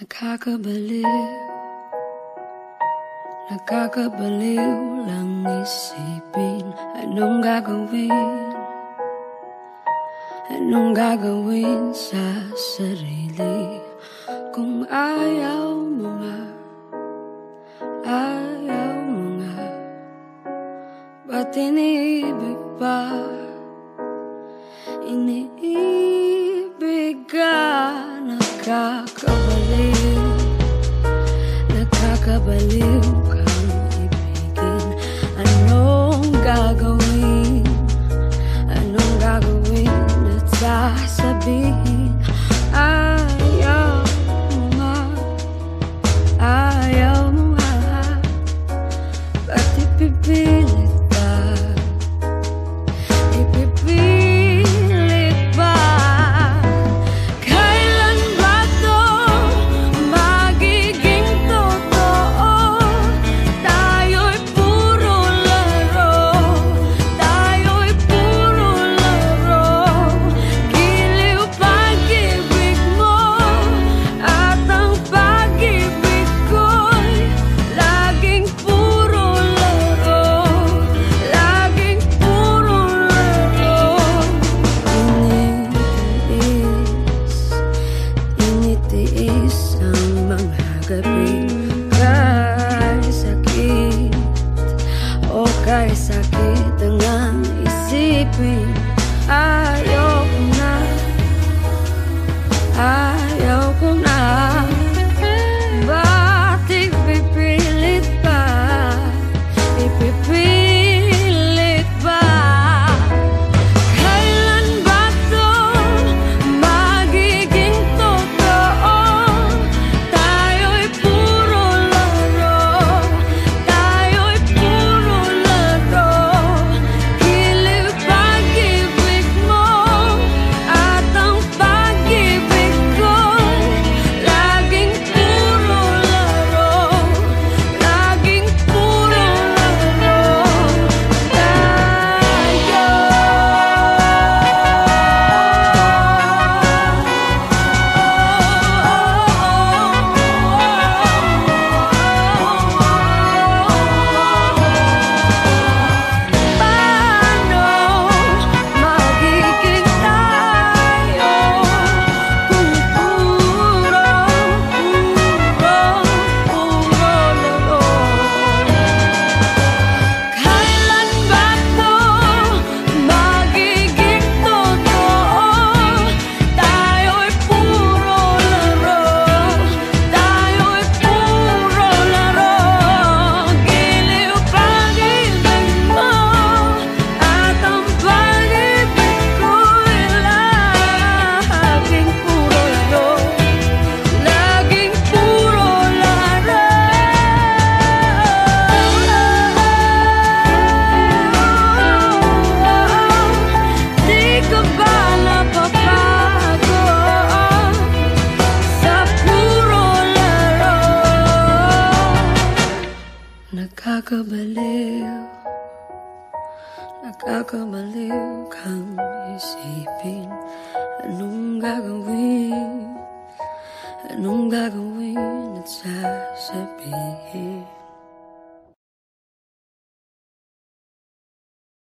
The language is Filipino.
Nakakabaliw. Nakakabaliw lang isipin. Anong gagawin? Anong gagawin sa sarili? Kung ayaw mo nga Ayaw mo nga Ba't iniibig pa? Iniibig ka Nakakabaliw. kay sakit ang isipin ay Nakakabaliw. Nakakabaliw kang isipin. Anong gagawin? Anong gagawin at sasabihin?